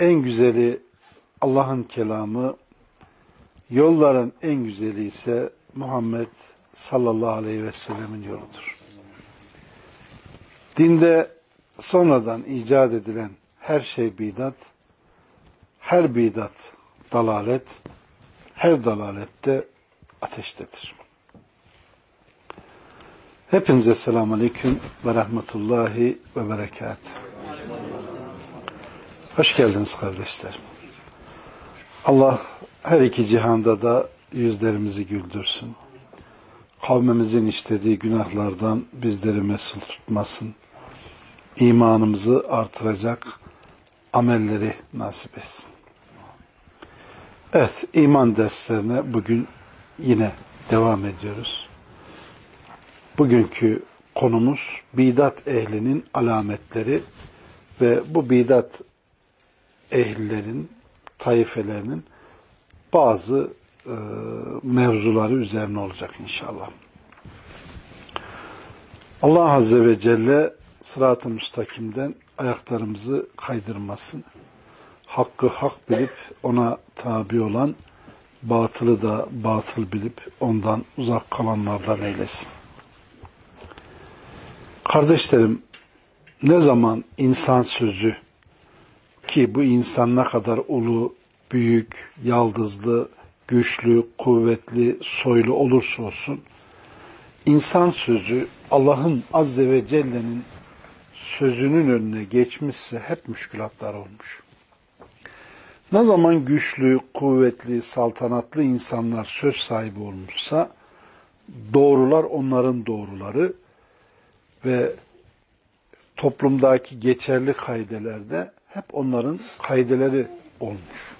en güzeli Allah'ın kelamı, yolların en güzeli ise Muhammed sallallahu aleyhi ve sellemin yoludur. Dinde sonradan icat edilen her şey bidat, her bidat dalalet, her dalalette ateştedir. Hepinize selamun aleyküm ve rahmetullahi ve berekat. Hoş geldiniz kardeşler. Allah her iki cihanda da yüzlerimizi güldürsün. Kavmimizin işlediği günahlardan bizleri mesul tutmasın. İmanımızı artıracak amelleri nasip etsin. Evet, iman derslerine bugün yine devam ediyoruz. Bugünkü konumuz bidat ehlinin alametleri ve bu bidat ehlilerin, taifelerinin bazı e, mevzuları üzerine olacak inşallah. Allah Azze ve Celle sırat-ı müstakimden ayaklarımızı kaydırmasın. Hakkı hak bilip ona tabi olan, batılı da batıl bilip ondan uzak kalanlardan eylesin. Kardeşlerim, ne zaman insan sözü ki bu insan ne kadar ulu, büyük, yaldızlı, güçlü, kuvvetli, soylu olursa olsun, insan sözü Allah'ın Azze ve Celle'nin sözünün önüne geçmişse hep müşkülatlar olmuş. Ne zaman güçlü, kuvvetli, saltanatlı insanlar söz sahibi olmuşsa, doğrular onların doğruları ve toplumdaki geçerli kaidelerde hep onların kaideleri olmuş.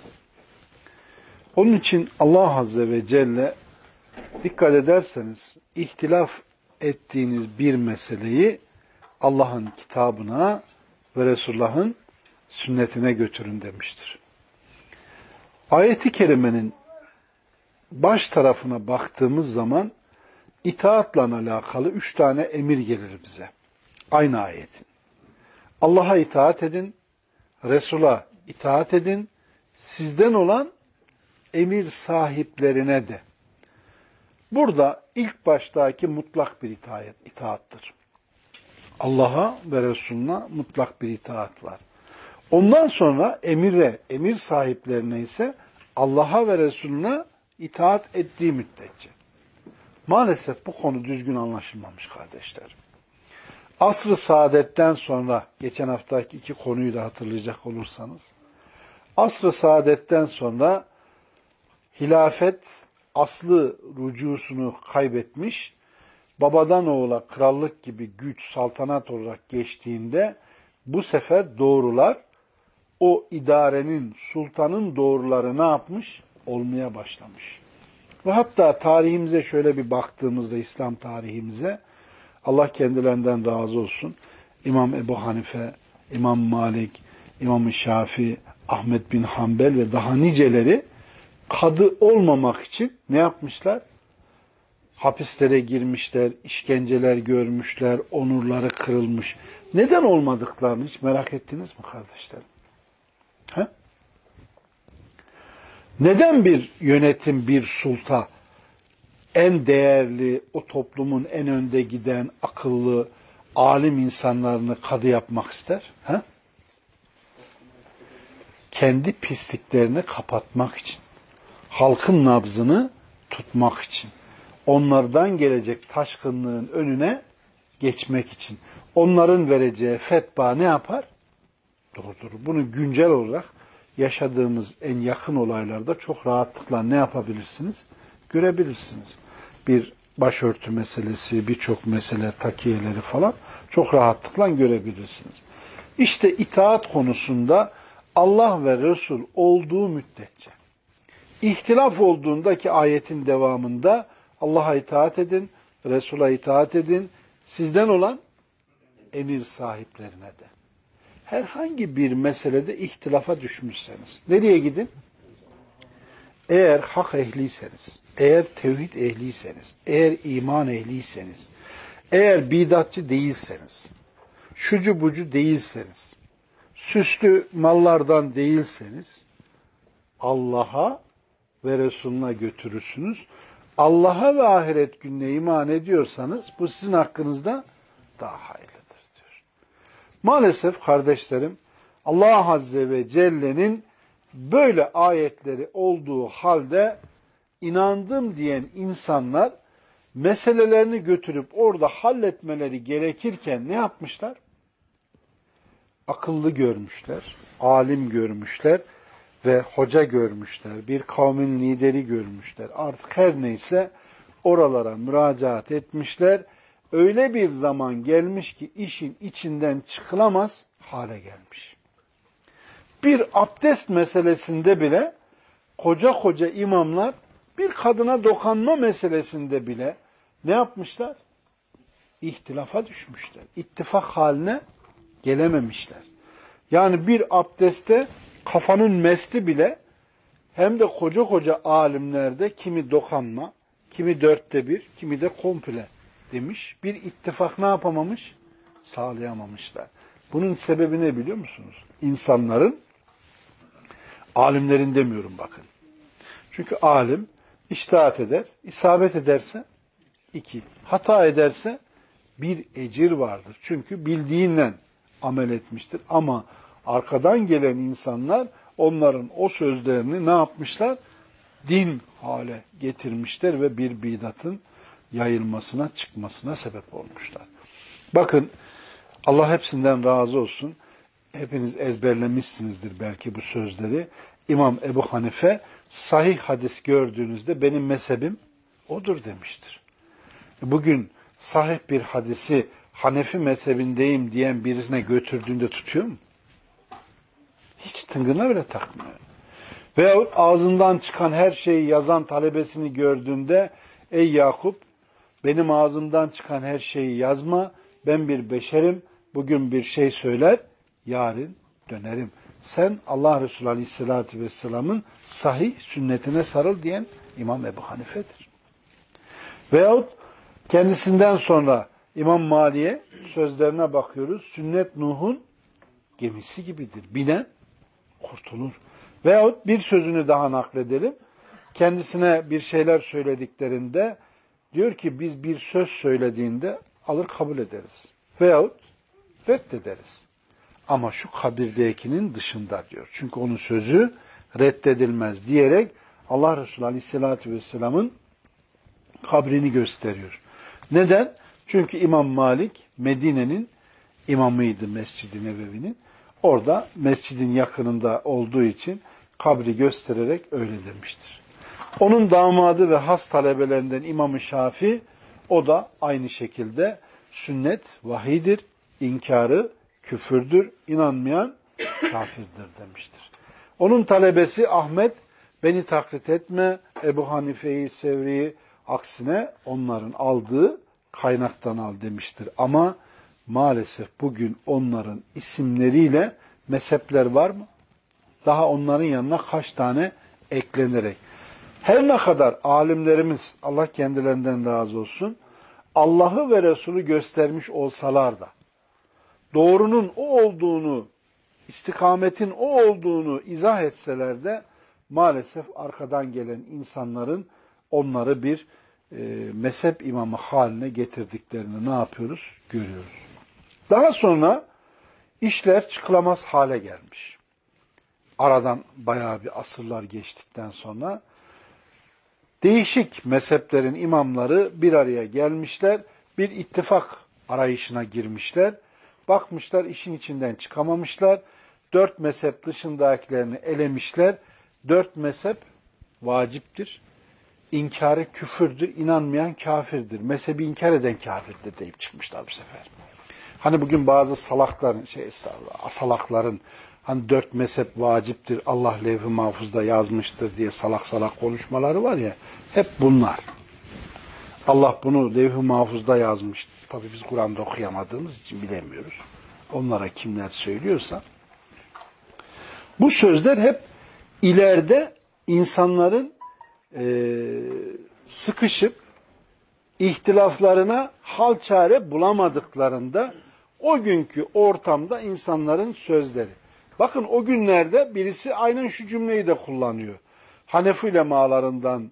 Onun için Allah Azze ve Celle dikkat ederseniz ihtilaf ettiğiniz bir meseleyi Allah'ın kitabına ve Resulullah'ın sünnetine götürün demiştir. Ayeti kerimenin baş tarafına baktığımız zaman itaatla alakalı üç tane emir gelir bize. Aynı ayetin. Allah'a itaat edin, Resul'a itaat edin, sizden olan emir sahiplerine de. Burada ilk baştaki mutlak bir itaat, itaattır. Allah'a ve Resulüne mutlak bir itaat var. Ondan sonra emire, emir sahiplerine ise Allah'a ve Resulüne itaat ettiği müddetçe. Maalesef bu konu düzgün anlaşılmamış kardeşler. Asr-ı saadetten sonra, geçen haftaki iki konuyu da hatırlayacak olursanız, asr-ı saadetten sonra hilafet aslı rücusunu kaybetmiş, babadan oğula krallık gibi güç, saltanat olarak geçtiğinde bu sefer doğrular o idarenin, sultanın doğruları ne yapmış? Olmaya başlamış. Ve hatta tarihimize şöyle bir baktığımızda İslam tarihimize Allah kendilerinden razı olsun. İmam Ebu Hanife, İmam Malik, İmam Şafi, Ahmet bin Hanbel ve daha niceleri kadı olmamak için ne yapmışlar? Hapislere girmişler, işkenceler görmüşler, onurları kırılmış. Neden olmadıklarını hiç merak ettiniz mi kardeşlerim? He? Neden bir yönetim, bir sulta en değerli, o toplumun en önde giden, akıllı, alim insanlarını kadı yapmak ister? He? Kendi pisliklerini kapatmak için. Halkın nabzını tutmak için. Onlardan gelecek taşkınlığın önüne geçmek için. Onların vereceği fetva ne yapar? Durdurur. Bunu güncel olarak yaşadığımız en yakın olaylarda çok rahatlıkla ne yapabilirsiniz? Görebilirsiniz. Bir başörtü meselesi, birçok mesele, takiyeleri falan çok rahatlıkla görebilirsiniz. İşte itaat konusunda Allah ve Resul olduğu müddetçe. İhtilaf olduğundaki ayetin devamında Allah'a itaat edin, Resul'a itaat edin, sizden olan emir sahiplerine de. Herhangi bir meselede ihtilafa düşmüşseniz, nereye gidin? Eğer hak ehliyseniz, eğer tevhid ehliyseniz, eğer iman ehliyseniz, eğer bidatçı değilseniz, şucu bucu değilseniz, süslü mallardan değilseniz, Allah'a ve Resulüne götürürsünüz. Allah'a ve ahiret gününe iman ediyorsanız bu sizin hakkınızda daha hayırlıdır diyor. Maalesef kardeşlerim Allah Azze ve Celle'nin böyle ayetleri olduğu halde inandım diyen insanlar meselelerini götürüp orada halletmeleri gerekirken ne yapmışlar? Akıllı görmüşler, alim görmüşler ve hoca görmüşler, bir kavmin lideri görmüşler. Artık her neyse oralara müracaat etmişler. Öyle bir zaman gelmiş ki işin içinden çıkılamaz hale gelmiş. Bir abdest meselesinde bile koca koca imamlar bir kadına dokanma meselesinde bile ne yapmışlar? İhtilafa düşmüşler. İttifak haline gelememişler. Yani bir abdeste kafanın mesti bile hem de koca koca alimlerde kimi dokanma, kimi dörtte bir, kimi de komple demiş. Bir ittifak ne yapamamış? Sağlayamamışlar. Bunun sebebi ne biliyor musunuz? İnsanların, alimlerin demiyorum bakın. Çünkü alim iştahat eder, isabet ederse iki, hata ederse bir ecir vardır. Çünkü bildiğinden amel etmiştir. Ama arkadan gelen insanlar onların o sözlerini ne yapmışlar? Din hale getirmişler ve bir bidatın yayılmasına, çıkmasına sebep olmuşlar. Bakın Allah hepsinden razı olsun. Hepiniz ezberlemişsinizdir belki bu sözleri. İmam Ebu Hanife sahih hadis gördüğünüzde benim mezhebim odur demiştir. Bugün sahih bir hadisi Hanefi mezhebindeyim diyen birine götürdüğünde tutuyor mu? Hiç tıngına bile takmıyor. Veyahut ağzından çıkan her şeyi yazan talebesini gördüğünde ey Yakup benim ağzımdan çıkan her şeyi yazma ben bir beşerim bugün bir şey söyler yarın dönerim. Sen Allah Resulü Aleyhisselatü Vesselam'ın sahih sünnetine sarıl diyen İmam Ebu Hanife'dir. Veyahut kendisinden sonra İmam Mali'ye sözlerine bakıyoruz. Sünnet Nuh'un gemisi gibidir. Binen kurtulur. Veyahut bir sözünü daha nakledelim. Kendisine bir şeyler söylediklerinde diyor ki biz bir söz söylediğinde alır kabul ederiz. Veyahut reddederiz. Ama şu kabirdekinin dışında diyor. Çünkü onun sözü reddedilmez diyerek Allah Resulü Aleyhisselatü Vesselam'ın kabrini gösteriyor. Neden? Çünkü İmam Malik Medine'nin imamıydı Mescid-i Nebevi'nin. Orada mescidin yakınında olduğu için kabri göstererek öyle demiştir. Onun damadı ve has talebelerinden İmam-ı Şafi o da aynı şekilde sünnet vahidir, inkarı küfürdür, inanmayan kafirdir demiştir. Onun talebesi Ahmet beni taklit etme, Ebu Hanife'yi, Sevri'yi aksine onların aldığı kaynaktan al demiştir. Ama maalesef bugün onların isimleriyle mezhepler var mı? Daha onların yanına kaç tane eklenerek. Her ne kadar alimlerimiz, Allah kendilerinden razı olsun, Allah'ı ve Resulü göstermiş olsalar da, doğrunun o olduğunu, istikametin o olduğunu izah etseler de, maalesef arkadan gelen insanların onları bir e, mezhep imamı haline getirdiklerini ne yapıyoruz? Görüyoruz. Daha sonra işler çıkılamaz hale gelmiş. Aradan bayağı bir asırlar geçtikten sonra değişik mezheplerin imamları bir araya gelmişler, bir ittifak arayışına girmişler. Bakmışlar işin içinden çıkamamışlar. Dört mezhep dışındakilerini elemişler. Dört mezhep vaciptir inkarı küfürdür, inanmayan kafirdir. Mezhebi inkar eden kafirdir deyip çıkmışlar bu sefer. Hani bugün bazı salakların, şey asalakların, hani dört mezhep vaciptir, Allah levh-i mahfuzda yazmıştır diye salak salak konuşmaları var ya, hep bunlar. Allah bunu levh-i mahfuzda yazmış. Tabi biz Kur'an'da okuyamadığımız için bilemiyoruz. Onlara kimler söylüyorsa. Bu sözler hep ileride insanların e, sıkışıp ihtilaflarına hal çare bulamadıklarında o günkü ortamda insanların sözleri. Bakın o günlerde birisi aynen şu cümleyi de kullanıyor. Hanefi ulemalarından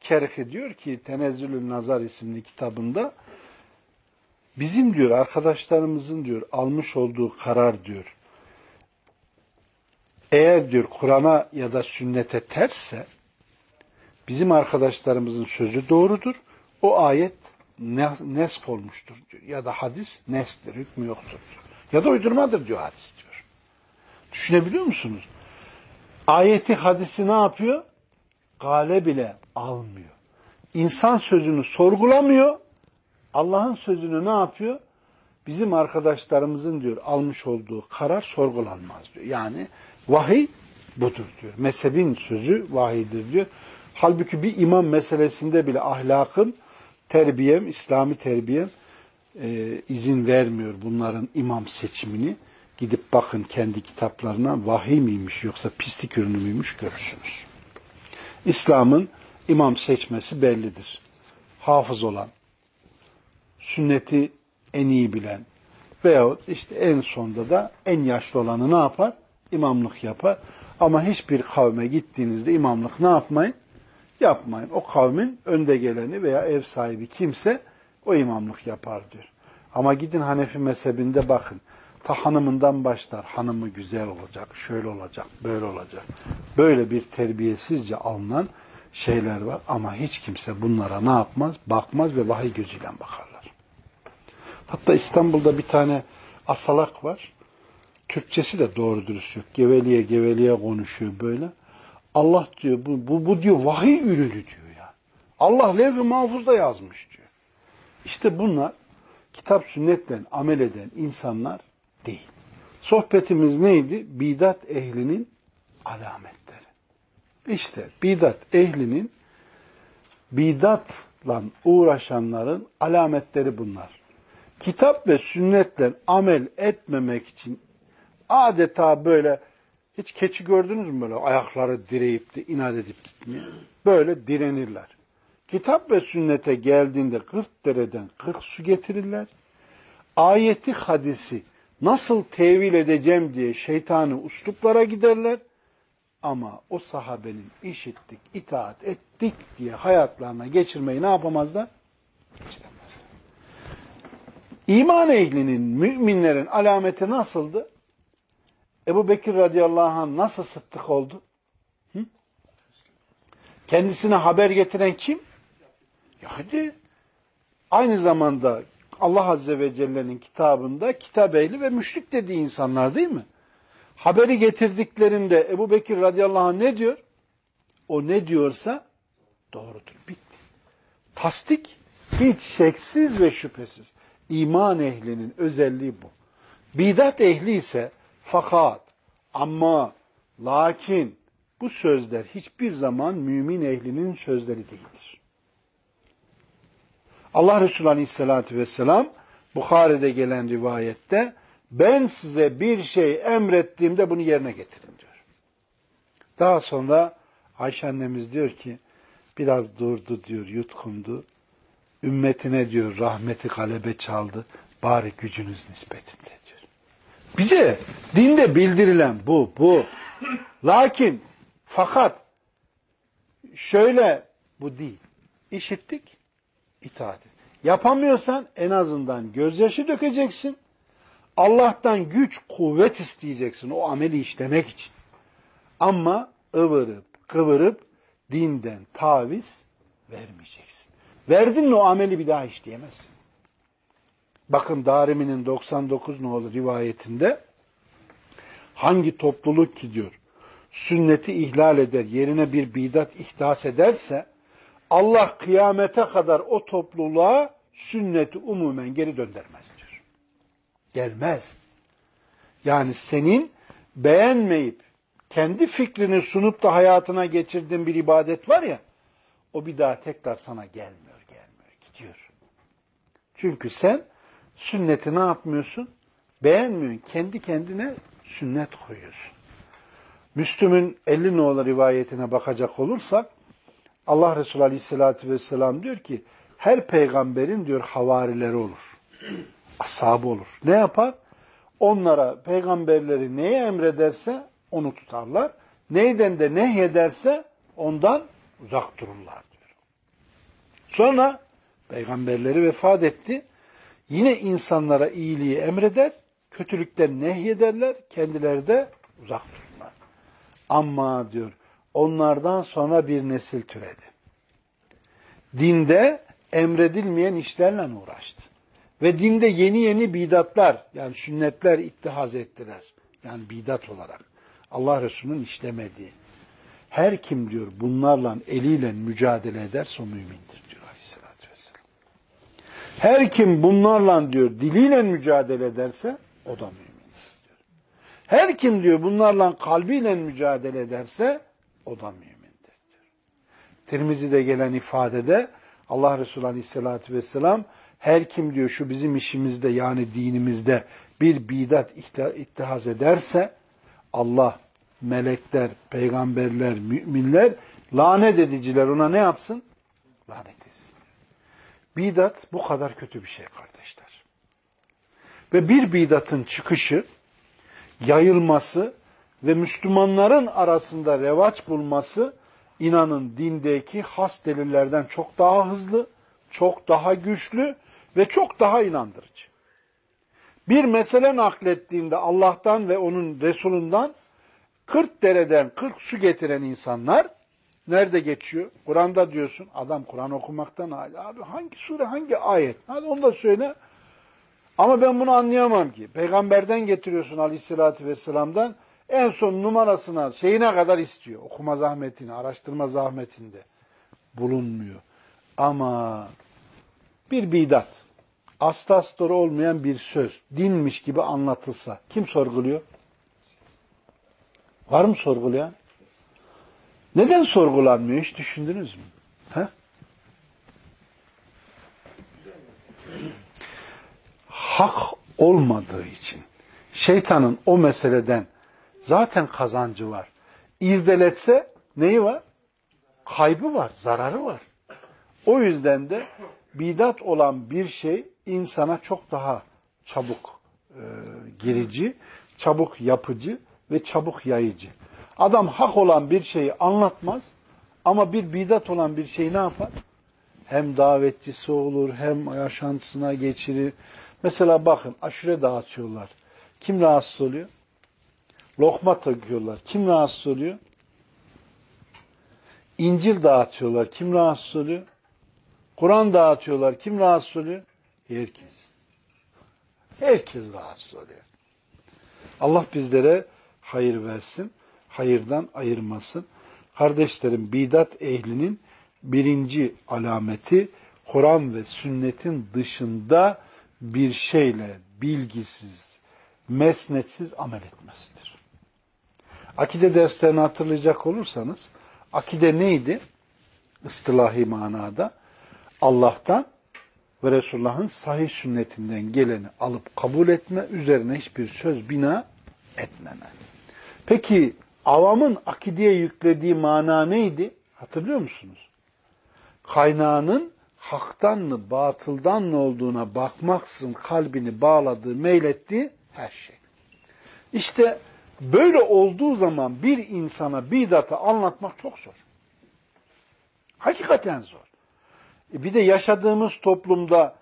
Kerhi diyor ki Tenezzülül Nazar isimli kitabında bizim diyor arkadaşlarımızın diyor almış olduğu karar diyor eğer diyor Kur'an'a ya da sünnete tersse bizim arkadaşlarımızın sözü doğrudur. O ayet nesk olmuştur diyor. Ya da hadis nestir, hükmü yoktur diyor. Ya da uydurmadır diyor hadis diyor. Düşünebiliyor musunuz? Ayeti hadisi ne yapıyor? Gale bile almıyor. İnsan sözünü sorgulamıyor. Allah'ın sözünü ne yapıyor? Bizim arkadaşlarımızın diyor almış olduğu karar sorgulanmaz diyor. Yani vahiy budur diyor. Mezhebin sözü vahiydir diyor. Halbuki bir imam meselesinde bile ahlakım, terbiyem, İslami terbiyem e, izin vermiyor bunların imam seçimini. Gidip bakın kendi kitaplarına vahiy miymiş yoksa pislik ürünü müymüş görürsünüz. İslam'ın imam seçmesi bellidir. Hafız olan, sünneti en iyi bilen veyahut işte en sonda da en yaşlı olanı ne yapar? İmamlık yapar. Ama hiçbir kavme gittiğinizde imamlık ne yapmayın? Yapmayın. O kavmin önde geleni veya ev sahibi kimse o imamlık yapar diyor. Ama gidin Hanefi mezhebinde bakın. Ta hanımından başlar. Hanımı güzel olacak, şöyle olacak, böyle olacak. Böyle bir terbiyesizce alınan şeyler var. Ama hiç kimse bunlara ne yapmaz? Bakmaz ve vahiy gözüyle bakarlar. Hatta İstanbul'da bir tane asalak var. Türkçesi de doğru dürüst yok. Geveliye geveliye konuşuyor böyle. Allah diyor bu, bu, bu diyor vahiy ürünü diyor ya. Allah levh-i mahfuzda yazmış diyor. İşte bunlar kitap sünnetle amel eden insanlar değil. Sohbetimiz neydi? Bidat ehlinin alametleri. İşte bidat ehlinin bidatla uğraşanların alametleri bunlar. Kitap ve sünnetle amel etmemek için adeta böyle hiç keçi gördünüz mü böyle ayakları direyip de inat edip gitmiyor. Böyle direnirler. Kitap ve sünnete geldiğinde 40 dereden 40 su getirirler. Ayeti hadisi nasıl tevil edeceğim diye şeytani usluplara giderler. Ama o sahabenin işittik, itaat ettik diye hayatlarına geçirmeyi ne yapamazlar? İman ehlinin, müminlerin alameti nasıldı? Ebu Bekir radıyallahu anh nasıl sıddık oldu? Hı? Kendisine haber getiren kim? Yahudi. Aynı zamanda Allah Azze ve Celle'nin kitabında kitap ehli ve müşrik dediği insanlar değil mi? Haberi getirdiklerinde Ebu Bekir radıyallahu anh ne diyor? O ne diyorsa doğrudur. Bitti. Tasdik hiç şeksiz ve şüphesiz. İman ehlinin özelliği bu. Bidat ehli ise fakat, ama, lakin bu sözler hiçbir zaman mümin ehlinin sözleri değildir. Allah Resulü Aleyhisselatü Vesselam Bukhari'de gelen rivayette ben size bir şey emrettiğimde bunu yerine getirin diyor. Daha sonra Ayşe annemiz diyor ki biraz durdu diyor, yutkundu. Ümmetine diyor rahmeti galebe çaldı. Bari gücünüz nispetinde. Bize dinde bildirilen bu, bu. Lakin fakat şöyle bu değil. İşittik, itaat. Yapamıyorsan en azından gözyaşı dökeceksin. Allah'tan güç, kuvvet isteyeceksin o ameli işlemek için. Ama ıvırıp, kıvırıp dinden taviz vermeyeceksin. Verdin mi o ameli bir daha işleyemezsin. Bakın Darimi'nin 99 nolu rivayetinde hangi topluluk ki diyor sünneti ihlal eder, yerine bir bidat ihdas ederse Allah kıyamete kadar o topluluğa sünneti umumen geri döndürmez diyor. Gelmez. Yani senin beğenmeyip kendi fikrini sunup da hayatına geçirdiğin bir ibadet var ya o bir daha tekrar sana gelmiyor, gelmiyor, gidiyor. Çünkü sen sünneti ne yapmıyorsun? Beğenmiyorsun. Kendi kendine sünnet koyuyorsun. Müslüm'ün 50 nolu rivayetine bakacak olursak Allah Resulü Aleyhisselatü Vesselam diyor ki her peygamberin diyor havarileri olur. Ashabı olur. Ne yapar? Onlara peygamberleri neye emrederse onu tutarlar. Neyden de nehyederse ondan uzak dururlar diyor. Sonra peygamberleri vefat etti. Yine insanlara iyiliği emreder, kötülükten nehyederler, kendileri de uzak dururlar. Ama diyor onlardan sonra bir nesil türedi. Dinde emredilmeyen işlerle uğraştı. Ve dinde yeni yeni bidatlar yani sünnetler ittihaz ettiler. Yani bidat olarak. Allah Resulü'nün işlemediği. Her kim diyor bunlarla eliyle mücadele ederse o mümindir diyor aleyhissalatü vesselam. Her kim bunlarla diyor diliyle mücadele ederse o da mümindir diyor. Her kim diyor bunlarla kalbiyle mücadele ederse o da mümindir. Tirmizi'de gelen ifadede Allah Resulü aleyhissalatü vesselam her kim diyor şu bizim işimizde yani dinimizde bir bidat ittihaz ederse Allah, melekler, peygamberler, müminler lanet ediciler ona ne yapsın? Lanet etsin. Bidat bu kadar kötü bir şey kardeşler. Ve bir bidatın çıkışı, yayılması ve Müslümanların arasında revaç bulması inanın dindeki has delillerden çok daha hızlı, çok daha güçlü ve çok daha inandırıcı. Bir mesele naklettiğinde Allah'tan ve onun Resulünden 40 dereden 40 su getiren insanlar nerede geçiyor? Kur'an'da diyorsun. Adam Kur'an okumaktan hala. Abi hangi sure, hangi ayet? Hadi onu da söyle. Ama ben bunu anlayamam ki. Peygamberden getiriyorsun aleyhissalatü vesselam'dan. En son numarasına, şeyine kadar istiyor. Okuma zahmetini, araştırma zahmetinde. Bulunmuyor. Ama bir bidat, aslı astarı olmayan bir söz, dinmiş gibi anlatılsa kim sorguluyor? Var mı sorgulayan? Neden sorgulanmıyor hiç düşündünüz mü? He? Hak olmadığı için şeytanın o meseleden zaten kazancı var. İrdeletse neyi var? Kaybı var, zararı var. O yüzden de bidat olan bir şey insana çok daha çabuk e, girici, çabuk yapıcı ve çabuk yayıcı. Adam hak olan bir şeyi anlatmaz ama bir bidat olan bir şeyi ne yapar? Hem davetçisi olur hem yaşantısına geçirir. Mesela bakın aşure dağıtıyorlar. Kim rahatsız oluyor? Lokma takıyorlar. Kim rahatsız oluyor? İncil dağıtıyorlar. Kim rahatsız oluyor? Kur'an dağıtıyorlar. Kim rahatsız oluyor? Herkes. Herkes rahatsız oluyor. Allah bizlere hayır versin, hayırdan ayırmasın. Kardeşlerim, bidat ehlinin birinci alameti Kur'an ve sünnetin dışında bir şeyle bilgisiz, mesnetsiz amel etmesidir. Akide derslerini hatırlayacak olursanız, akide neydi? Istilahi manada Allah'tan ve Resulullah'ın sahih sünnetinden geleni alıp kabul etme, üzerine hiçbir söz bina etmeme. Peki avamın akideye yüklediği mana neydi? Hatırlıyor musunuz? Kaynağının haktan mı, batıldan mı olduğuna bakmaksızın kalbini bağladığı, meylettiği her şey. İşte böyle olduğu zaman bir insana bidatı anlatmak çok zor. Hakikaten zor. E, bir de yaşadığımız toplumda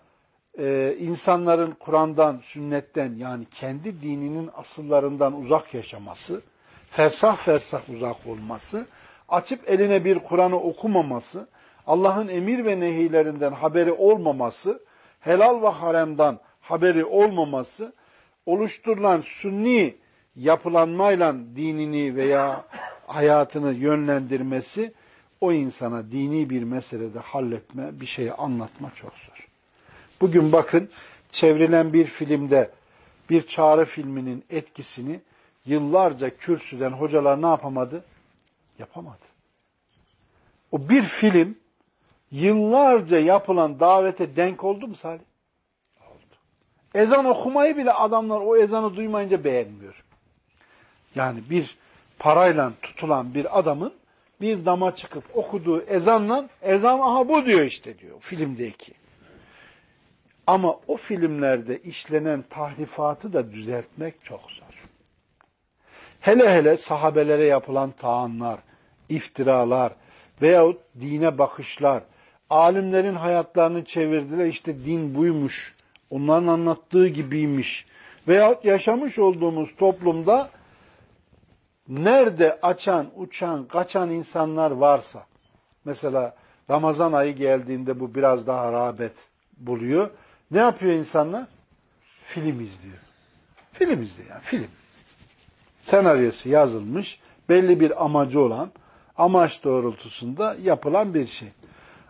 e, insanların Kur'an'dan, sünnetten yani kendi dininin asıllarından uzak yaşaması, fersah fersah uzak olması, açıp eline bir Kur'an'ı okumaması, Allah'ın emir ve nehilerinden haberi olmaması, helal ve haremden haberi olmaması, oluşturulan sünni yapılanmayla dinini veya hayatını yönlendirmesi o insana dini bir meselede halletme, bir şeyi anlatma çok zor. Bugün bakın çevrilen bir filmde bir çağrı filminin etkisini yıllarca kürsüden hocalar ne yapamadı? Yapamadı. O bir film yıllarca yapılan davete denk oldu mu Salih? Oldu. Ezan okumayı bile adamlar o ezanı duymayınca beğenmiyor. Yani bir parayla tutulan bir adamın bir dama çıkıp okuduğu ezanla ezan aha bu diyor işte diyor filmdeki. Ama o filmlerde işlenen tahrifatı da düzeltmek çok zor. Hele hele sahabelere yapılan taanlar, iftiralar veyahut dine bakışlar, alimlerin hayatlarını çevirdiler işte din buymuş, onların anlattığı gibiymiş veyahut yaşamış olduğumuz toplumda nerede açan, uçan, kaçan insanlar varsa, mesela Ramazan ayı geldiğinde bu biraz daha rağbet buluyor. Ne yapıyor insanlar? Film izliyor. Film izliyor yani film. Senaryosu yazılmış, belli bir amacı olan, amaç doğrultusunda yapılan bir şey.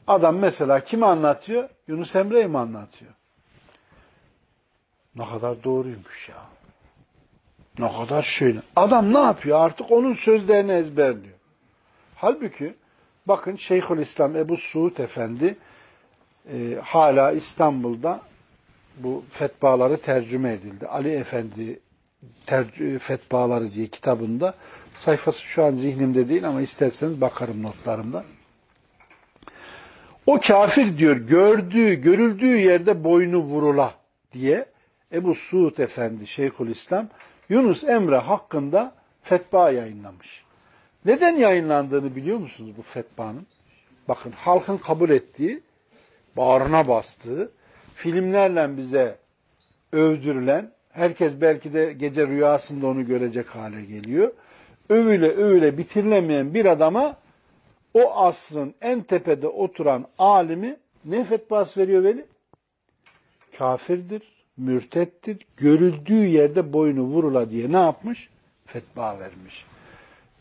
Adam mesela kimi anlatıyor? Yunus Emre'yi mi anlatıyor? Ne kadar doğruymuş ya. Ne kadar şöyle. Adam ne yapıyor? Artık onun sözlerini ezberliyor. Halbuki bakın Şeyhülislam Ebu Suud Efendi e, hala İstanbul'da bu fetvaları tercüme edildi. Ali Efendi tercü, fetvaları diye kitabında sayfası şu an zihnimde değil ama isterseniz bakarım notlarımda. O kafir diyor gördüğü, görüldüğü yerde boynu vurula diye Ebu Suud Efendi Şeyhülislam Yunus Emre hakkında fetva yayınlamış. Neden yayınlandığını biliyor musunuz bu fetvanın? Bakın halkın kabul ettiği, bağrına bastığı, filmlerle bize övdürülen, herkes belki de gece rüyasında onu görecek hale geliyor. Övüle övüle bitirilemeyen bir adama o asrın en tepede oturan alimi ne fetvası veriyor Veli? Kafirdir, mürtettir, görüldüğü yerde boynu vurula diye ne yapmış? Fetva vermiş.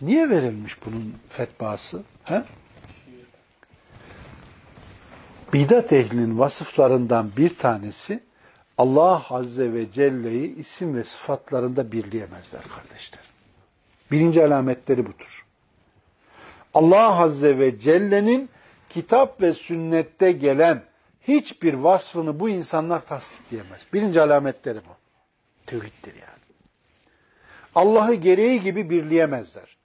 Niye verilmiş bunun fetvası? He? Bidat ehlinin vasıflarından bir tanesi Allah Azze ve Celle'yi isim ve sıfatlarında birleyemezler kardeşler. Birinci alametleri budur. Allah Azze ve Celle'nin kitap ve sünnette gelen hiçbir vasfını bu insanlar tasdikleyemez. Birinci alametleri bu. Tevhiddir yani. Allah'ı gereği gibi birleyemezler.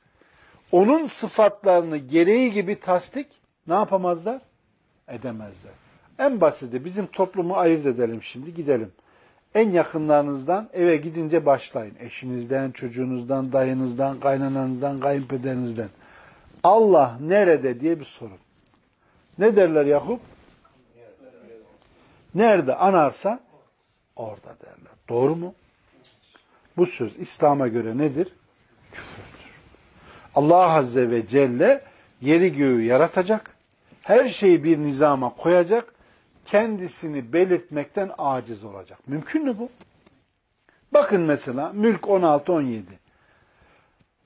Onun sıfatlarını gereği gibi tasdik ne yapamazlar? Edemezler. En basiti bizim toplumu ayırt edelim şimdi gidelim. En yakınlarınızdan eve gidince başlayın. Eşinizden, çocuğunuzdan, dayınızdan, kaynananızdan, kayınpederinizden. Allah nerede diye bir sorun. Ne derler Yakup? Nerede anarsa orada derler. Doğru mu? Bu söz İslam'a göre nedir? Küfürdür. Allah Azze ve Celle yeri göğü yaratacak, her şeyi bir nizama koyacak, kendisini belirtmekten aciz olacak. Mümkün mü bu? Bakın mesela Mülk 16-17.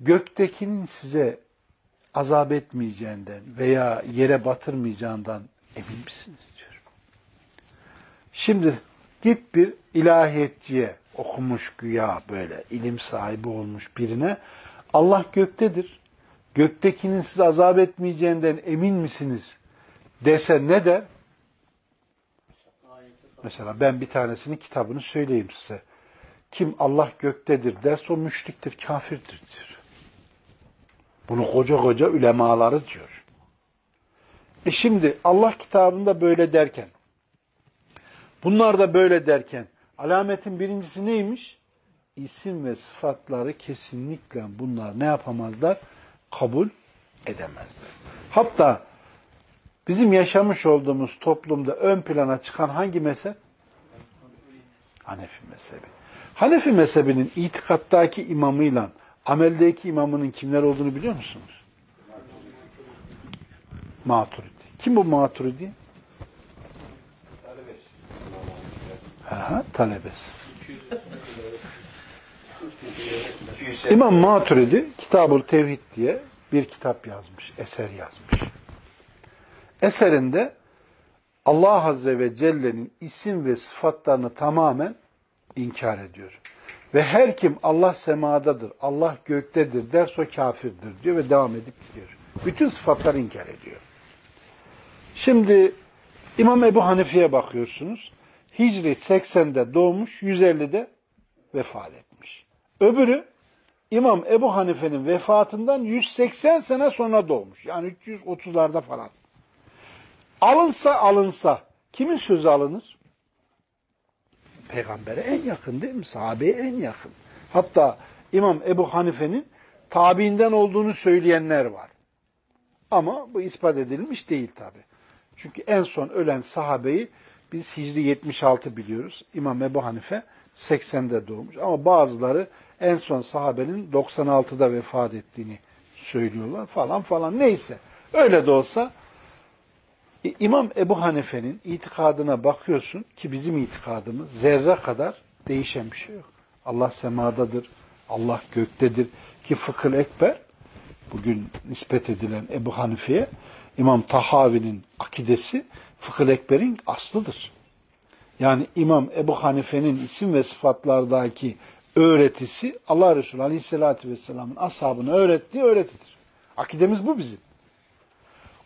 Göktekinin size azap etmeyeceğinden veya yere batırmayacağından emin misiniz. Şimdi git bir ilahiyetçiye okumuş güya böyle ilim sahibi olmuş birine Allah göktedir. Göktekinin size azap etmeyeceğinden emin misiniz dese ne der? Mesela ben bir tanesinin kitabını söyleyeyim size. Kim Allah göktedir derse o müşriktir, kafirdir diyor. Bunu koca koca ulemaları diyor. E şimdi Allah kitabında böyle derken, bunlar da böyle derken, alametin birincisi neymiş? İsim ve sıfatları kesinlikle bunlar ne yapamazlar? Kabul edemezler. Hatta bizim yaşamış olduğumuz toplumda ön plana çıkan hangi mezhep? Hanefi mezhebi. Hanefi mezhebinin itikattaki imamıyla ameldeki imamının kimler olduğunu biliyor musunuz? Maturidi. Kim bu Maturidi? Aha, talebes. İmam Maturidi Kitabul Tevhid diye bir kitap yazmış, eser yazmış. Eserinde Allah Azze ve Celle'nin isim ve sıfatlarını tamamen inkar ediyor. Ve her kim Allah semadadır, Allah göktedir derse o kafirdir diyor ve devam edip gidiyor. Bütün sıfatları inkar ediyor. Şimdi İmam Ebu Hanife'ye bakıyorsunuz. Hicri 80'de doğmuş, 150'de vefat etmiş. Öbürü İmam Ebu Hanife'nin vefatından 180 sene sonra doğmuş. Yani 330'larda falan. Alınsa alınsa kimin sözü alınır? Peygambere en yakın değil mi? Sahabeye en yakın. Hatta İmam Ebu Hanife'nin tabiinden olduğunu söyleyenler var. Ama bu ispat edilmiş değil tabi. Çünkü en son ölen sahabeyi biz Hicri 76 biliyoruz. İmam Ebu Hanife 80'de doğmuş. Ama bazıları en son sahabenin 96'da vefat ettiğini söylüyorlar falan falan. Neyse. Öyle de olsa İmam Ebu Hanife'nin itikadına bakıyorsun ki bizim itikadımız zerre kadar değişen bir şey yok. Allah semadadır, Allah göktedir ki fıkıh ekber bugün nispet edilen Ebu Hanife'ye İmam Tahavi'nin akidesi fıkıh ekberin aslıdır. Yani İmam Ebu Hanife'nin isim ve sıfatlardaki öğretisi Allah Resulü Aleyhisselatü Vesselam'ın ashabına öğrettiği öğretidir. Akidemiz bu bizim.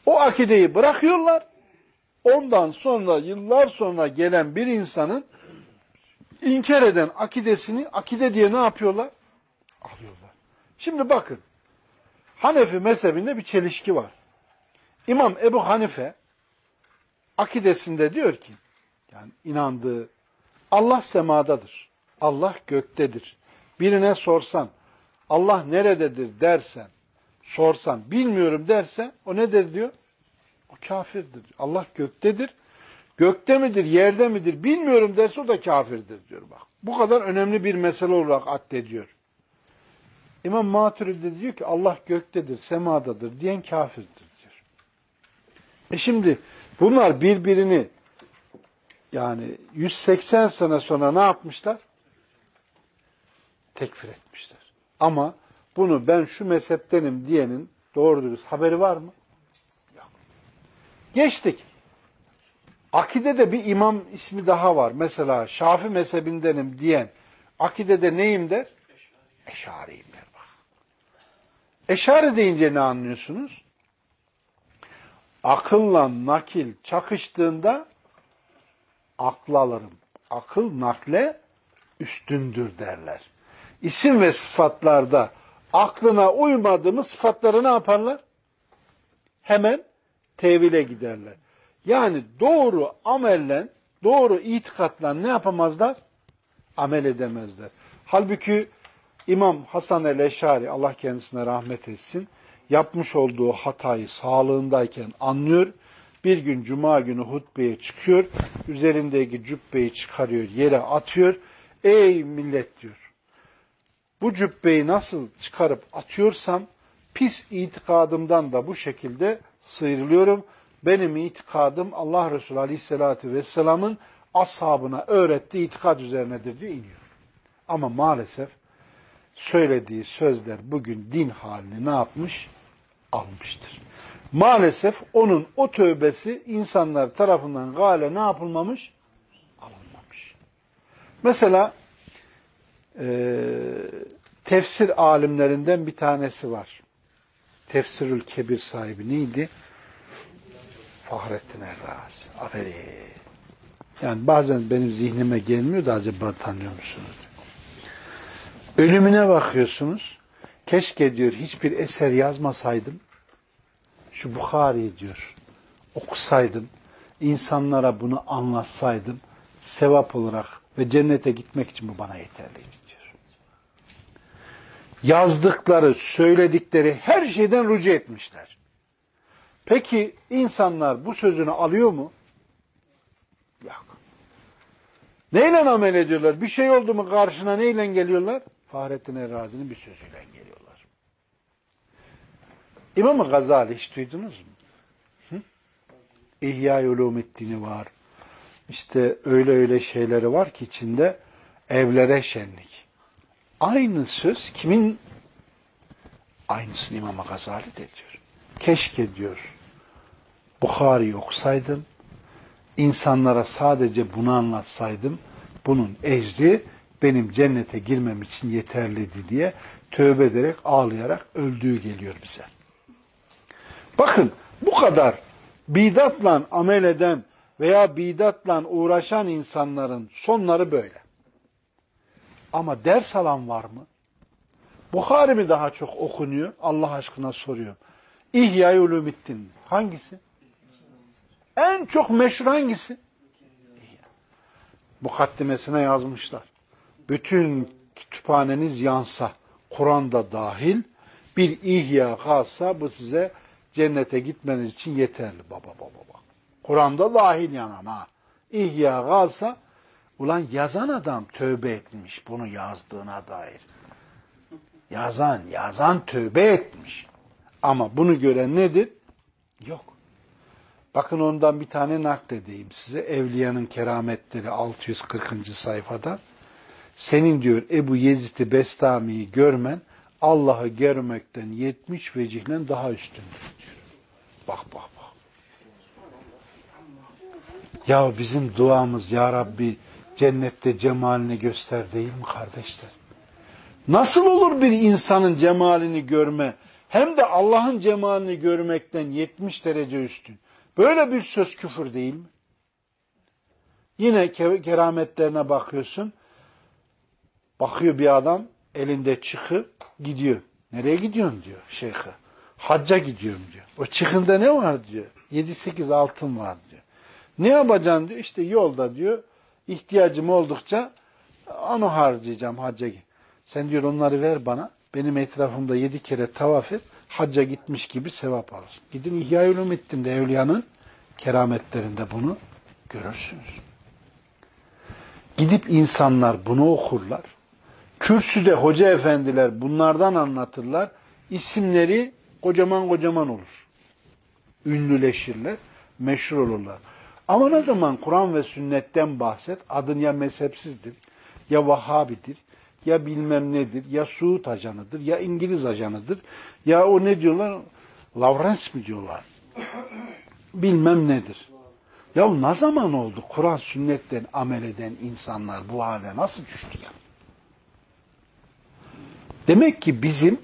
O akideyi bırakıyorlar. Ondan sonra yıllar sonra gelen bir insanın inkar eden akidesini akide diye ne yapıyorlar? Alıyorlar. Şimdi bakın. Hanefi mezhebinde bir çelişki var. İmam Ebu Hanife akidesinde diyor ki yani inandığı Allah semadadır. Allah göktedir. Birine sorsan Allah nerededir dersen sorsan bilmiyorum derse o nedir diyor? O kafirdir. Allah göktedir. Gökte midir, yerde midir bilmiyorum derse o da kafirdir diyor bak. Bu kadar önemli bir mesele olarak addediyor. İmam Maturidi diyor ki Allah göktedir, semadadır diyen kafirdir. E şimdi bunlar birbirini yani 180 sene sonra ne yapmışlar? Tekfir etmişler. Ama bunu ben şu mezheptenim diyenin doğru dürüst haberi var mı? Yok. Geçtik. Akidede bir imam ismi daha var. Mesela Şafi mezhebindenim diyen akidede neyim der? Eşariyim der. Eşari deyince ne anlıyorsunuz? Akılla nakil çakıştığında aklı alırım. Akıl nakle üstündür derler. İsim ve sıfatlarda aklına uymadığımız sıfatları ne yaparlar? Hemen tevile giderler. Yani doğru amelle, doğru itikatla ne yapamazlar? Amel edemezler. Halbuki İmam Hasan el-Eşari, Allah kendisine rahmet etsin, yapmış olduğu hatayı sağlığındayken anlıyor. Bir gün cuma günü hutbeye çıkıyor, üzerindeki cübbeyi çıkarıyor, yere atıyor. Ey millet diyor, bu cübbeyi nasıl çıkarıp atıyorsam pis itikadımdan da bu şekilde sıyrılıyorum. Benim itikadım Allah Resulü Aleyhisselatü Vesselam'ın ashabına öğrettiği itikad üzerinedir diye iniyor. Ama maalesef söylediği sözler bugün din halini ne yapmış? Almıştır. Maalesef onun o tövbesi insanlar tarafından gale ne yapılmamış? Alınmamış. Mesela e, tefsir alimlerinden bir tanesi var. Tefsirül Kebir sahibi neydi? Fahrettin Erraz. Aferin. Yani bazen benim zihnime gelmiyor da acaba tanıyor musunuz? Ölümüne bakıyorsunuz. Keşke diyor hiçbir eser yazmasaydım. Şu Bukhari diyor. Okusaydım. insanlara bunu anlatsaydım. Sevap olarak ve cennete gitmek için bu bana yeterliydi diyor. Yazdıkları, söyledikleri her şeyden rücu etmişler. Peki insanlar bu sözünü alıyor mu? Yok. Neyle amel ediyorlar? Bir şey oldu mu karşına neyle geliyorlar? Fahrettin Errazi'nin bir sözüyle geliyorlar. İmam-ı Gazali hiç duydunuz mu? Hı? İhya-i Ulumiddin'i var. İşte öyle öyle şeyleri var ki içinde evlere şenlik. Aynı söz kimin? Aynısını İmam Gazali de diyor. Keşke diyor Bukhari okusaydım, insanlara sadece bunu anlatsaydım, bunun ecri benim cennete girmem için yeterliydi diye tövbe ederek ağlayarak öldüğü geliyor bize. Bakın bu kadar bidatla amel eden veya bidatla uğraşan insanların sonları böyle. Ama ders alan var mı? Bukhari mi daha çok okunuyor? Allah aşkına soruyorum. İhya-i Ulumiddin hangisi? En çok meşhur hangisi? Mukaddimesine yazmışlar. Bütün kütüphaneniz yansa, Kur'an'da dahil bir ihya kalsa bu size cennete gitmeniz için yeterli. Baba baba baba. Kur'an'da dahil yanan ha. İhya kalsa ulan yazan adam tövbe etmiş bunu yazdığına dair. Yazan, yazan tövbe etmiş. Ama bunu gören nedir? Yok. Bakın ondan bir tane nakledeyim size. Evliyanın kerametleri 640. sayfada. Senin diyor Ebu Yezid-i Bestami'yi görmen Allah'ı görmekten 70 vecihle daha üstündür. Bak bak bak. Ya bizim duamız Ya Rabbi cennette cemalini göster değil mi kardeşler? Nasıl olur bir insanın cemalini görme hem de Allah'ın cemalini görmekten 70 derece üstün? Böyle bir söz küfür değil mi? Yine kerametlerine bakıyorsun. Bakıyor bir adam elinde çıkı gidiyor. Nereye gidiyorsun diyor şeyhe. Hacca gidiyorum diyor. O çıkında ne var diyor. 7-8 altın var diyor. Ne yapacaksın diyor. İşte yolda diyor. ihtiyacım oldukça onu harcayacağım hacca. Sen diyor onları ver bana. Benim etrafımda yedi kere tavaf et. Hacca gitmiş gibi sevap alır. Gidin İhya-i Ulumiddin'de Evliya'nın kerametlerinde bunu görürsünüz. Gidip insanlar bunu okurlar. Kürsüde hoca efendiler bunlardan anlatırlar. İsimleri kocaman kocaman olur. Ünlüleşirler, meşhur olurlar. Ama ne zaman Kur'an ve sünnetten bahset, adın ya mezhepsizdir, ya Vahabidir, ya bilmem nedir, ya Suud ajanıdır, ya İngiliz ajanıdır, ya o ne diyorlar, Lawrence mi diyorlar, bilmem nedir. Ya ne zaman oldu Kur'an sünnetten amel eden insanlar bu hale nasıl düştü ya? Demek ki bizim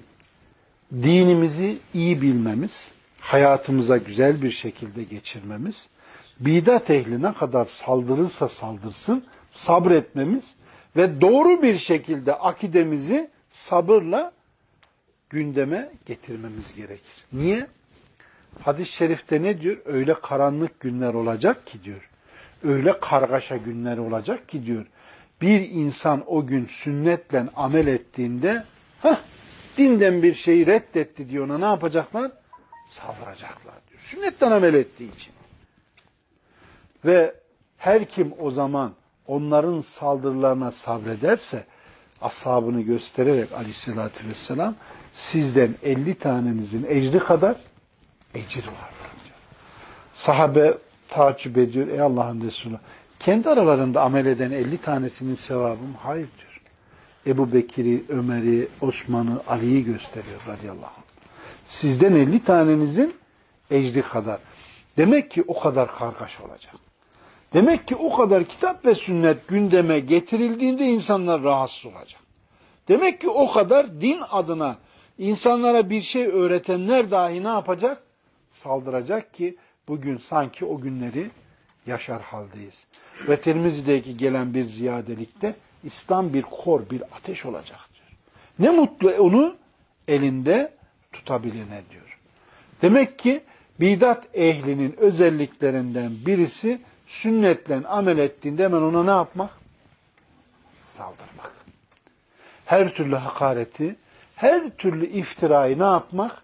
dinimizi iyi bilmemiz, hayatımıza güzel bir şekilde geçirmemiz, bidat ehline kadar saldırırsa saldırsın, sabretmemiz ve doğru bir şekilde akidemizi sabırla gündeme getirmemiz gerekir. Niye? Hadis-i şerifte ne diyor? Öyle karanlık günler olacak ki diyor. Öyle kargaşa günler olacak ki diyor. Bir insan o gün sünnetle amel ettiğinde heh, dinden bir şeyi reddetti diyor ona ne yapacaklar? Saldıracaklar diyor. Sünnetten amel ettiği için. Ve her kim o zaman onların saldırılarına sabrederse ashabını göstererek aleyhissalatü vesselam sizden 50 tanenizin ecri kadar ecir vardır diyor. Sahabe takip ediyor. Ey Allah'ın Resulü kendi aralarında amel eden 50 tanesinin sevabı mı? Hayır diyor. Ebu Bekir'i, Ömer'i, Osman'ı, Ali'yi gösteriyor radıyallahu anh. Sizden 50 tanenizin ecri kadar. Demek ki o kadar kargaş olacak. Demek ki o kadar kitap ve sünnet gündeme getirildiğinde insanlar rahatsız olacak. Demek ki o kadar din adına insanlara bir şey öğretenler dahi ne yapacak? Saldıracak ki bugün sanki o günleri yaşar haldeyiz. Ve Tirmizi'deki gelen bir ziyadelikte İslam bir kor, bir ateş olacak diyor. Ne mutlu onu elinde tutabilene diyor. Demek ki bidat ehlinin özelliklerinden birisi sünnetle amel ettiğinde hemen ona ne yapmak? Saldırmak. Her türlü hakareti, her türlü iftirayı ne yapmak?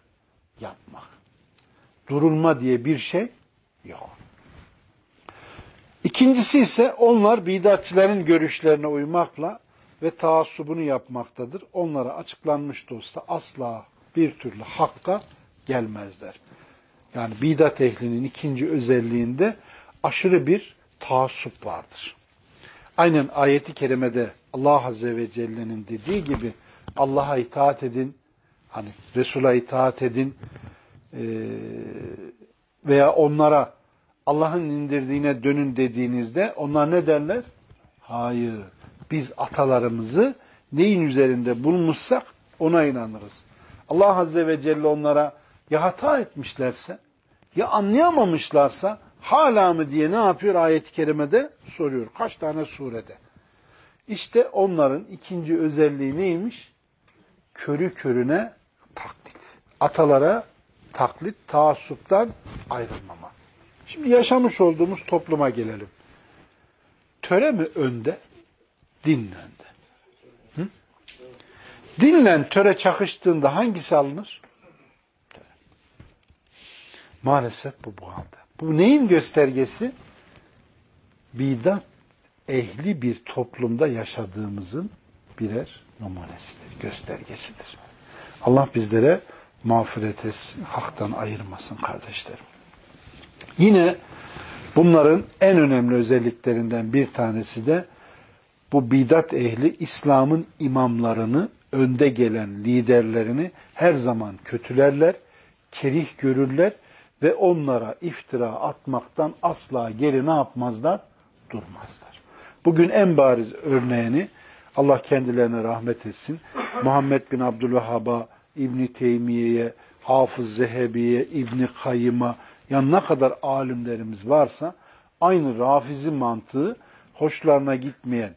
Yapmak. Durulma diye bir şey yok. İkincisi ise onlar bidatçilerin görüşlerine uymakla ve taassubunu yapmaktadır. Onlara açıklanmış da olsa asla bir türlü hakka gelmezler. Yani bidat ehlinin ikinci özelliğinde aşırı bir taassup vardır. Aynen ayeti kerimede Allah Azze ve Celle'nin dediği gibi Allah'a itaat edin, hani Resul'a itaat edin veya onlara Allah'ın indirdiğine dönün dediğinizde onlar ne derler? Hayır. Biz atalarımızı neyin üzerinde bulmuşsak ona inanırız. Allah Azze ve Celle onlara ya hata etmişlerse ya anlayamamışlarsa hala mı diye ne yapıyor ayet-i kerimede soruyor. Kaç tane surede. İşte onların ikinci özelliği neymiş? Körü körüne taklit. Atalara taklit, taassuptan ayrılmama. Şimdi yaşamış olduğumuz topluma gelelim. Töre mi önde, din mi önde? Hı? Dinle töre çakıştığında hangisi alınır? Töre. Maalesef bu bu halde. Bu neyin göstergesi? Bidat ehli bir toplumda yaşadığımızın birer numunesidir, göstergesidir. Allah bizlere mağfiret etsin, haktan ayırmasın kardeşlerim. Yine bunların en önemli özelliklerinden bir tanesi de bu bidat ehli İslam'ın imamlarını, önde gelen liderlerini her zaman kötülerler, kerih görürler ve onlara iftira atmaktan asla geri ne yapmazlar? Durmazlar. Bugün en bariz örneğini Allah kendilerine rahmet etsin. Muhammed bin Abdülvehhab'a, İbni Teymiye'ye, Hafız Zehebi'ye, İbni Kayyım'a, yani ne kadar alimlerimiz varsa aynı rafizi mantığı hoşlarına gitmeyen,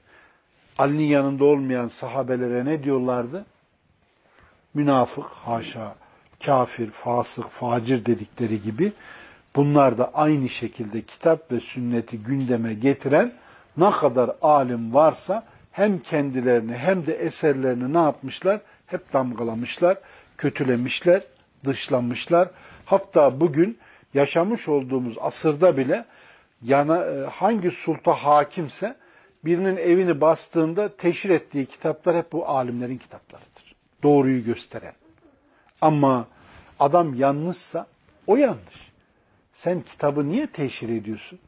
Ali'nin yanında olmayan sahabelere ne diyorlardı? Münafık, haşa, kafir, fasık, facir dedikleri gibi bunlar da aynı şekilde kitap ve sünneti gündeme getiren ne kadar alim varsa hem kendilerini hem de eserlerini ne yapmışlar? Hep damgalamışlar, kötülemişler, dışlanmışlar. Hatta bugün yaşamış olduğumuz asırda bile yana, e, hangi sulta hakimse birinin evini bastığında teşhir ettiği kitaplar hep bu alimlerin kitaplarıdır. Doğruyu gösteren. Ama adam yanlışsa o yanlış. Sen kitabı niye teşhir ediyorsun?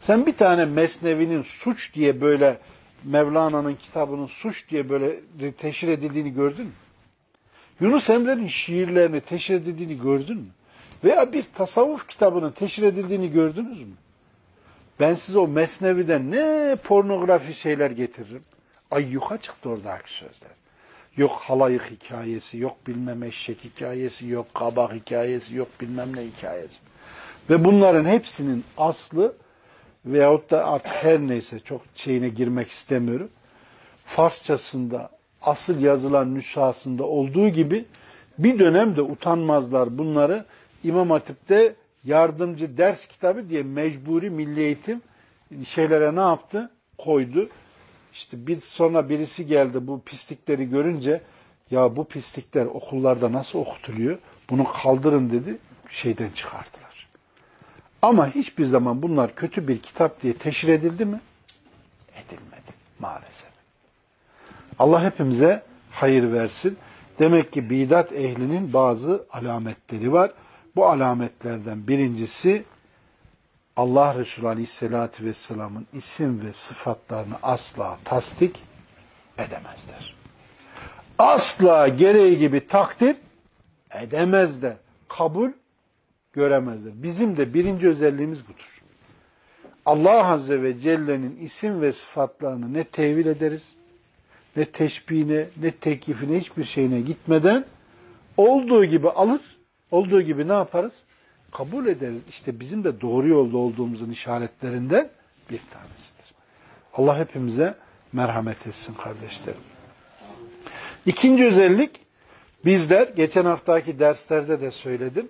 Sen bir tane Mesnevi'nin suç diye böyle Mevlana'nın kitabının suç diye böyle teşhir edildiğini gördün mü? Yunus Emre'nin şiirlerini teşhir edildiğini gördün mü? Veya bir tasavvuf kitabının teşhir edildiğini gördünüz mü? Ben size o Mesnevi'den ne pornografi şeyler getiririm. Ay yuka çıktı oradaki sözler. Yok halayık hikayesi, yok bilmem eşek hikayesi, yok kabak hikayesi, yok bilmem ne hikayesi. Ve bunların hepsinin aslı veyahut da artık her neyse çok şeyine girmek istemiyorum. Farsçasında asıl yazılan nüshasında olduğu gibi bir dönemde utanmazlar bunları İmam Hatip'te yardımcı ders kitabı diye mecburi milli eğitim şeylere ne yaptı? Koydu. İşte bir sonra birisi geldi bu pislikleri görünce ya bu pislikler okullarda nasıl okutuluyor? Bunu kaldırın dedi. Şeyden çıkarttılar. Ama hiçbir zaman bunlar kötü bir kitap diye teşhir edildi mi? Edilmedi maalesef. Allah hepimize hayır versin. Demek ki bidat ehlinin bazı alametleri var. Bu alametlerden birincisi Allah Resulü Aleyhisselatü Vesselam'ın isim ve sıfatlarını asla tasdik edemezler. Asla gereği gibi takdir edemezler. Kabul göremezler. Bizim de birinci özelliğimiz budur. Allah Azze ve Celle'nin isim ve sıfatlarını ne tevil ederiz, ne teşbihine, ne teklifine, hiçbir şeyine gitmeden olduğu gibi alır, olduğu gibi ne yaparız? Kabul ederiz. İşte bizim de doğru yolda olduğumuzun işaretlerinden bir tanesidir. Allah hepimize merhamet etsin kardeşlerim. İkinci özellik, bizler geçen haftaki derslerde de söyledim.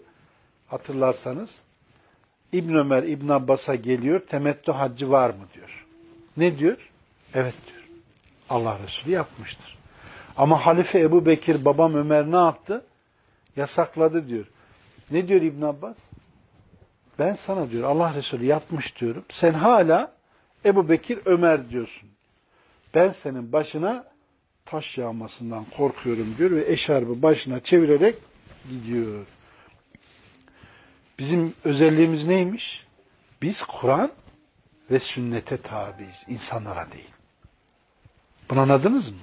Hatırlarsanız İbn Ömer İbn Abbas'a geliyor. Temettü haccı var mı diyor. Ne diyor? Evet diyor. Allah Resulü yapmıştır. Ama Halife Ebu Bekir babam Ömer ne yaptı? Yasakladı diyor. Ne diyor İbn Abbas? Ben sana diyor Allah Resulü yapmış diyorum. Sen hala Ebu Bekir Ömer diyorsun. Ben senin başına taş yağmasından korkuyorum diyor ve eşarbı başına çevirerek gidiyor. Bizim özelliğimiz neymiş? Biz Kur'an ve sünnete tabiiz, insanlara değil. Bunu anladınız mı?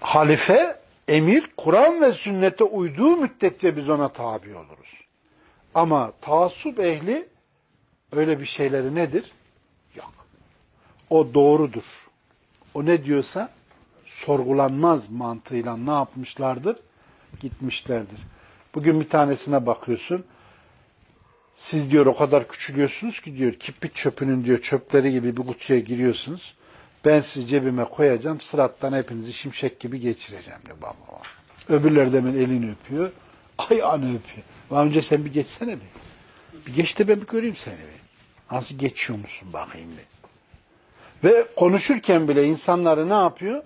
Halife, emir, Kur'an ve sünnete uyduğu müddetçe biz ona tabi oluruz. Ama taassup ehli öyle bir şeyleri nedir? Yok. O doğrudur. O ne diyorsa sorgulanmaz mantığıyla ne yapmışlardır? Gitmişlerdir. Bugün bir tanesine bakıyorsun. Siz diyor o kadar küçülüyorsunuz ki diyor kipit çöpünün diyor çöpleri gibi bir kutuya giriyorsunuz. Ben sizi cebime koyacağım. Sırattan hepinizi şimşek gibi geçireceğim diyor baba. Öbürleri de hemen elini öpüyor. Ayağını öpüyor. Daha önce sen bir geçsene bir. Bir geç de ben bir göreyim seni bir. Nasıl geçiyor musun bakayım bir. Ve konuşurken bile insanları ne yapıyor?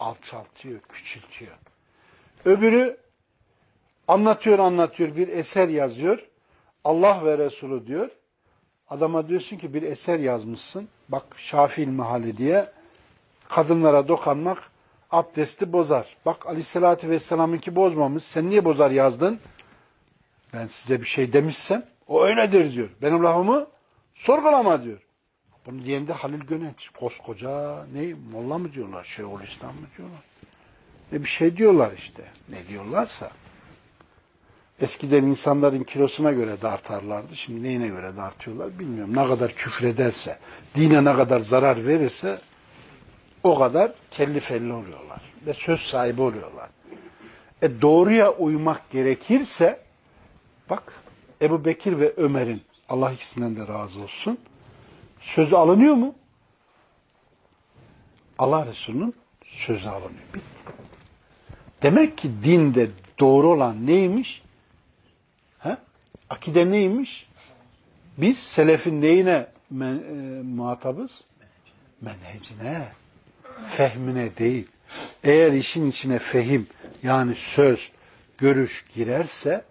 Alçaltıyor, küçültüyor. Öbürü anlatıyor anlatıyor bir eser yazıyor. Allah ve Resulü diyor. Adama diyorsun ki bir eser yazmışsın. Bak Şafii Mahalli diye kadınlara dokanmak abdesti bozar. Bak Aleyhisselatü Vesselam'ınki bozmamış. Sen niye bozar yazdın? Ben size bir şey demişsem o öyledir diyor. Benim lafımı sorgulama diyor. Bunu diyen de Halil Gönenç. Koskoca ne? Molla mı diyorlar? Şeyhülislam mı diyorlar? Ne bir şey diyorlar işte. Ne diyorlarsa. Eskiden insanların kilosuna göre dartarlardı. Şimdi neyine göre dartıyorlar bilmiyorum. Ne kadar küfrederse, dine ne kadar zarar verirse o kadar kelli felli oluyorlar. Ve söz sahibi oluyorlar. E doğruya uymak gerekirse bak Ebu Bekir ve Ömer'in Allah ikisinden de razı olsun sözü alınıyor mu? Allah Resulü'nün sözü alınıyor. Bitti. Demek ki dinde doğru olan neymiş? Akide neymiş? Biz selefin neyine men, e, muhatabız? Menhecine, fehmine değil. Eğer işin içine fehim, yani söz, görüş girerse,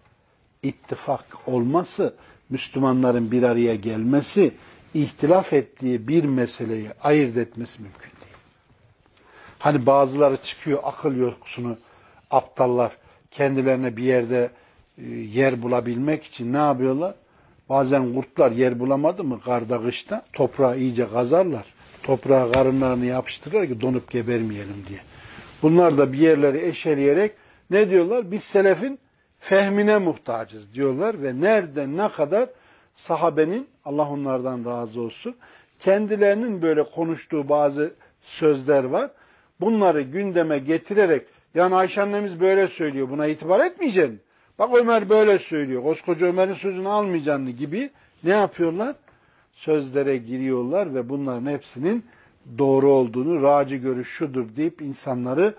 ittifak olması, Müslümanların bir araya gelmesi, ihtilaf ettiği bir meseleyi ayırt etmesi mümkün değil. Hani bazıları çıkıyor akıl yoksunu, aptallar kendilerine bir yerde yer bulabilmek için ne yapıyorlar? Bazen kurtlar yer bulamadı mı karda kışta toprağı iyice kazarlar. Toprağa karınlarını yapıştırırlar ki donup gebermeyelim diye. Bunlar da bir yerleri eşeleyerek ne diyorlar? Biz selefin fehmine muhtacız diyorlar ve nerede ne kadar sahabenin Allah onlardan razı olsun kendilerinin böyle konuştuğu bazı sözler var. Bunları gündeme getirerek yani Ayşe annemiz böyle söylüyor buna itibar etmeyeceksin. Bak Ömer böyle söylüyor. Koskoca Ömer'in sözünü almayacaksın gibi ne yapıyorlar? Sözlere giriyorlar ve bunların hepsinin doğru olduğunu, raci görüş şudur deyip insanları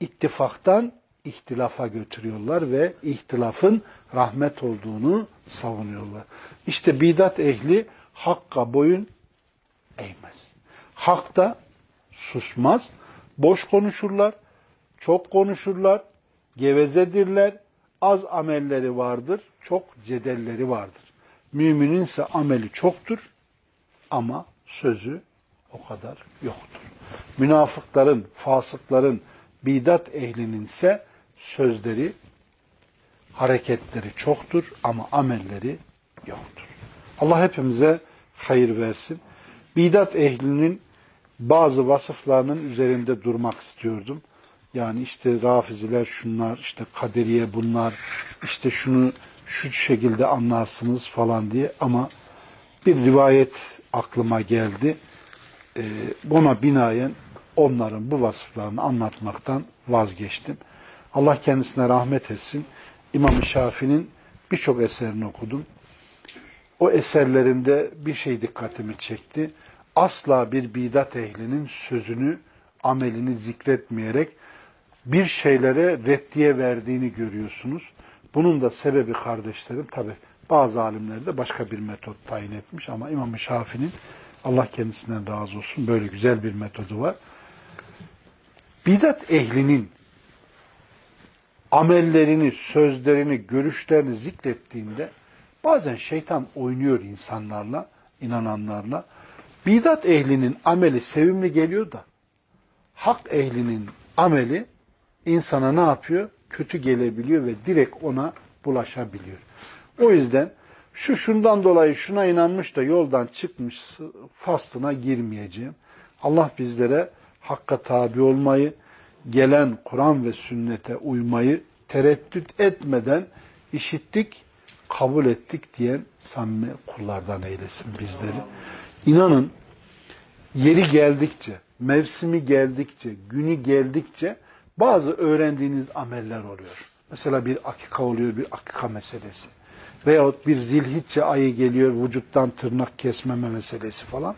ittifaktan ihtilafa götürüyorlar ve ihtilafın rahmet olduğunu savunuyorlar. İşte bidat ehli hakka boyun eğmez. Hakta susmaz, boş konuşurlar, çok konuşurlar, gevezedirler, az amelleri vardır, çok cedelleri vardır. Müminin ise ameli çoktur ama sözü o kadar yoktur. Münafıkların, fasıkların, bidat ehlinin ise sözleri, hareketleri çoktur ama amelleri yoktur. Allah hepimize hayır versin. Bidat ehlinin bazı vasıflarının üzerinde durmak istiyordum. Yani işte rafiziler şunlar, işte kaderiye bunlar, işte şunu şu şekilde anlarsınız falan diye ama bir rivayet aklıma geldi. Ee, buna binaen onların bu vasıflarını anlatmaktan vazgeçtim. Allah kendisine rahmet etsin. İmam-ı Şafii'nin birçok eserini okudum. O eserlerinde bir şey dikkatimi çekti. Asla bir bidat ehlinin sözünü, amelini zikretmeyerek bir şeylere reddiye verdiğini görüyorsunuz. Bunun da sebebi kardeşlerim tabi bazı alimler de başka bir metot tayin etmiş ama İmam-ı Şafii'nin Allah kendisinden razı olsun böyle güzel bir metodu var. Bidat ehlinin amellerini, sözlerini, görüşlerini zikrettiğinde bazen şeytan oynuyor insanlarla, inananlarla. Bidat ehlinin ameli sevimli geliyor da hak ehlinin ameli insana ne yapıyor? Kötü gelebiliyor ve direkt ona bulaşabiliyor. O yüzden şu şundan dolayı şuna inanmış da yoldan çıkmış faslına girmeyeceğim. Allah bizlere hakka tabi olmayı, gelen Kur'an ve sünnete uymayı tereddüt etmeden işittik, kabul ettik diyen samimi kullardan eylesin bizleri. İnanın yeri geldikçe mevsimi geldikçe, günü geldikçe bazı öğrendiğiniz ameller oluyor. Mesela bir akika oluyor, bir akika meselesi. Veyahut bir zilhicce ayı geliyor, vücuttan tırnak kesmeme meselesi falan.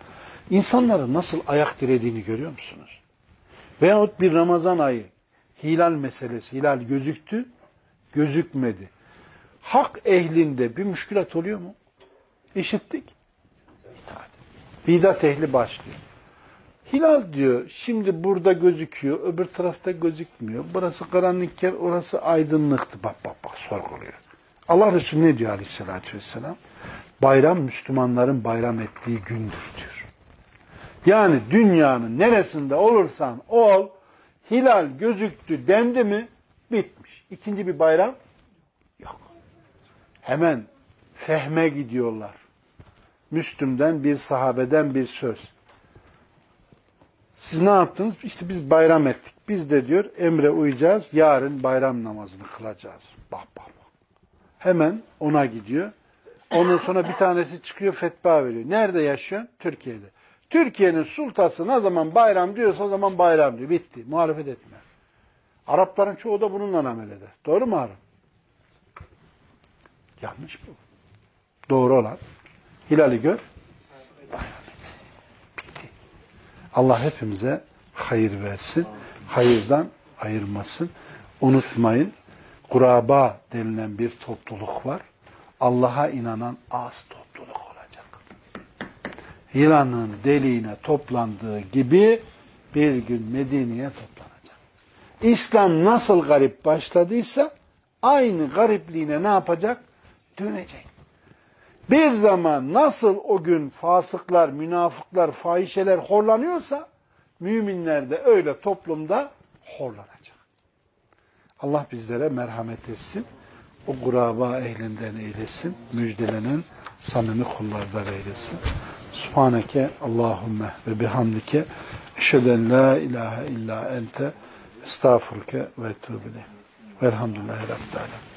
İnsanların nasıl ayak dirediğini görüyor musunuz? Veyahut bir Ramazan ayı, hilal meselesi, hilal gözüktü, gözükmedi. Hak ehlinde bir müşkülat oluyor mu? İşittik. İtaat. Bidat ehli başlıyor. Hilal diyor, şimdi burada gözüküyor, öbür tarafta gözükmüyor. Burası karanlıkken, orası aydınlıktı. Bak bak bak sorguluyor. Allah Resulü ne diyor aleyhissalatü vesselam? Bayram Müslümanların bayram ettiği gündür diyor. Yani dünyanın neresinde olursan ol, hilal gözüktü dendi mi bitmiş. İkinci bir bayram yok. Hemen fehme gidiyorlar. Müslüm'den bir sahabeden bir söz. Siz ne yaptınız? İşte biz bayram ettik. Biz de diyor emre uyacağız. Yarın bayram namazını kılacağız. Bak bak bak. Hemen ona gidiyor. Ondan sonra bir tanesi çıkıyor fetva veriyor. Nerede yaşıyor? Türkiye'de. Türkiye'nin sultası ne zaman bayram diyorsa o zaman bayram diyor. Bitti. Muhalefet etme. Arapların çoğu da bununla amel eder. Doğru mu Arap? Yanlış bu. Doğru olan. Hilali gör. Bayram. Allah hepimize hayır versin. Hayırdan ayırmasın. Unutmayın. Kuraba denilen bir topluluk var. Allah'a inanan az topluluk olacak. Yılanın deliğine toplandığı gibi bir gün Medine'ye toplanacak. İslam nasıl garip başladıysa aynı garipliğine ne yapacak? Dönecek. Bir zaman nasıl o gün fasıklar, münafıklar, fahişeler horlanıyorsa müminler de öyle toplumda horlanacak. Allah bizlere merhamet etsin. O kuraba ehlinden eylesin. Müjdelenen samimi kullardan eylesin. Subhaneke Allahümme ve bihamdike eşheden la ilahe illa ente estağfurke ve etûbile. Velhamdülillahi Rabbil Alemin.